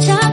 Terima.